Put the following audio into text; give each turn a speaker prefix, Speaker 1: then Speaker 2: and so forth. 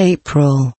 Speaker 1: April.